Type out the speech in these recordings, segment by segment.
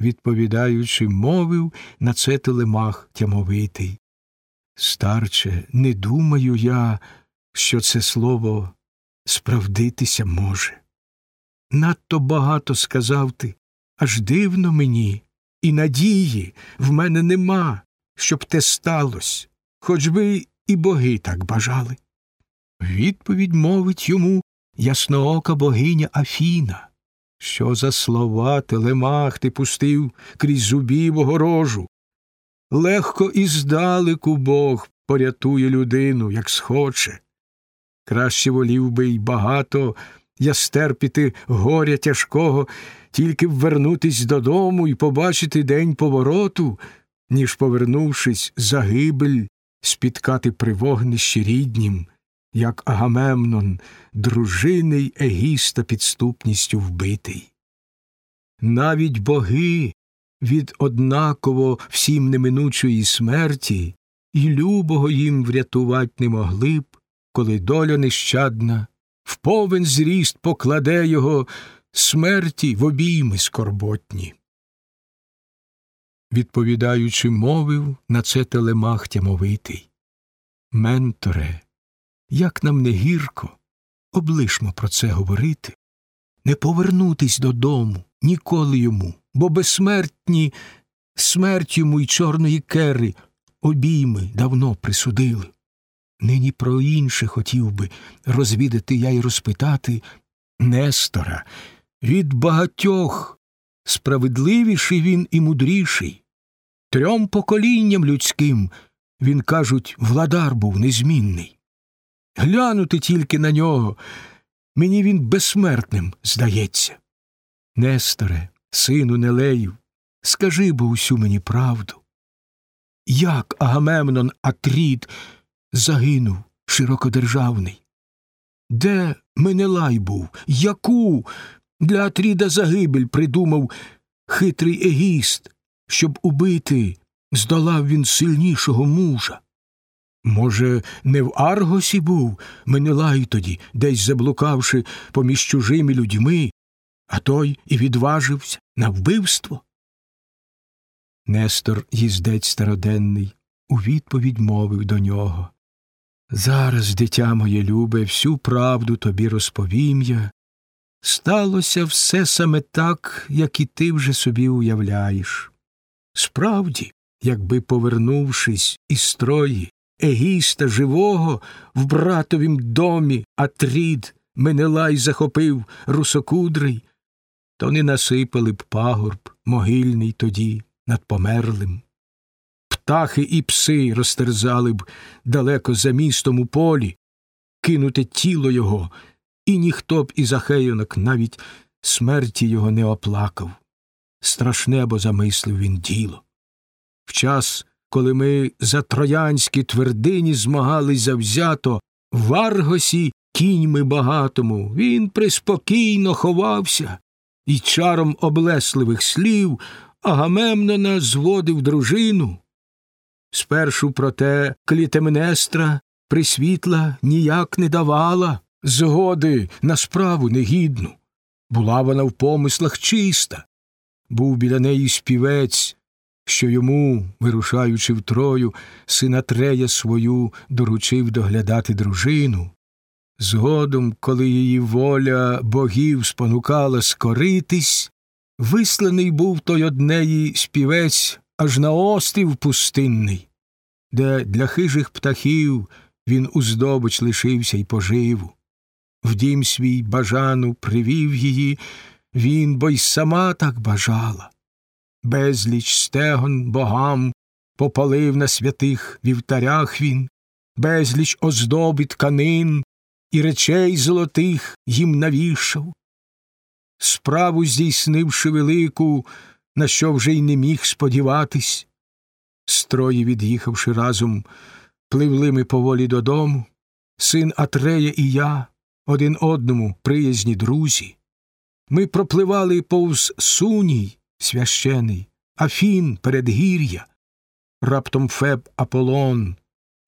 відповідаючи, мовив на це телемах тямовитий. Старче, не думаю я, що це слово справдитися може. Надто багато сказав ти, аж дивно мені, і надії в мене нема, щоб те сталося, хоч би і боги так бажали. Відповідь мовить йому ясноока богиня Афіна. Що за слова телемах ти пустив крізь зубів огорожу? Легко і здалеку Бог порятує людину, як схоче. Краще волів би й багато я стерпіти горя тяжкого, тільки ввернутись додому і побачити день повороту, ніж, повернувшись, загибель, спіткати при вогнищі ріднім, як Агамемнон, дружини й егіста підступністю вбитий. Навіть боги від однаково всім неминучої смерті і любого їм врятувать не могли б, коли доля нещадна в повен зріст покладе його смерті в обійми скорботні. Відповідаючи, мовив на це телемах тямовитий. Менторе, як нам не гірко, облишмо про це говорити, не повернутись додому ніколи йому, бо безсмертні смерть йому й чорної кери обійми давно присудили. Нині про інше хотів би розвідати я й розпитати Нестора. Від багатьох справедливіший він і мудріший. Трьом поколінням людським він, кажуть, владар був незмінний. Глянути тільки на нього, мені він безсмертним здається. Несторе, сину Нелеїв, скажи бо усю мені правду. Як Агамемнон Атрід загинув широкодержавний? Де Менелай був? Яку для Атріда загибель придумав хитрий егіст, щоб убити, здолав він сильнішого мужа? Може, не в Аргосі був Менелай тоді, десь заблукавши поміж чужими людьми, а той і відважився на вбивство? Нестор, їздець староденний, у відповідь мовив до нього Зараз, дитя моє любе, всю правду тобі розповім я. Сталося все саме так, як і ти вже собі уявляєш. Справді, якби, повернувшись із строї, егіста живого в братовім домі Атрід Менелай захопив русокудрий, то не насипали б пагорб могильний тоді над померлим. Птахи і пси розтерзали б далеко за містом у полі, кинуте тіло його, і ніхто б із ахейонок навіть смерті його не оплакав. Страшне бо замислив він діло. В час, коли ми за троянські твердині змагались завзято, в Аргосі кіньми багатому, він приспокійно ховався, і чаром облесливих слів Агамемнона зводив дружину. Спершу, проте, клітемнестра присвітла ніяк не давала згоди на справу негідну. Була вона в помислах чиста. Був біля неї співець, що йому, вирушаючи в трою, сина Трея свою доручив доглядати дружину. Згодом, коли її воля богів спонукала скоритись, висланий був той однеї співець аж на острів пустинний, де для хижих птахів він у здобич лишився й поживу. В дім свій бажану привів її, він, бо й сама так бажала. Безліч стегон богам попалив на святих вівтарях він, безліч оздоби тканин і речей золотих їм навішав. Справу здійснивши велику, на що вже й не міг сподіватись. Строї, від'їхавши разом, пливли ми поволі додому, син Атрея і я, один одному приязні друзі. Ми пропливали повз суній священий, Афін передгір'я, раптом Феб Аполлон,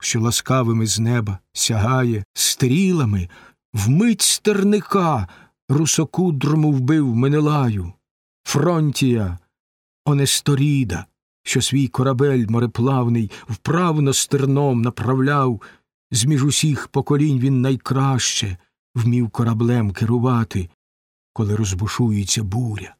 що ласкавими з неба сягає стрілами, вмить стерника русокудрому вбив Менелаю, Фронтія Онесторіда, що свій корабель мореплавний вправно стерном направляв, з між усіх поколінь він найкраще вмів кораблем керувати, коли розбушується буря.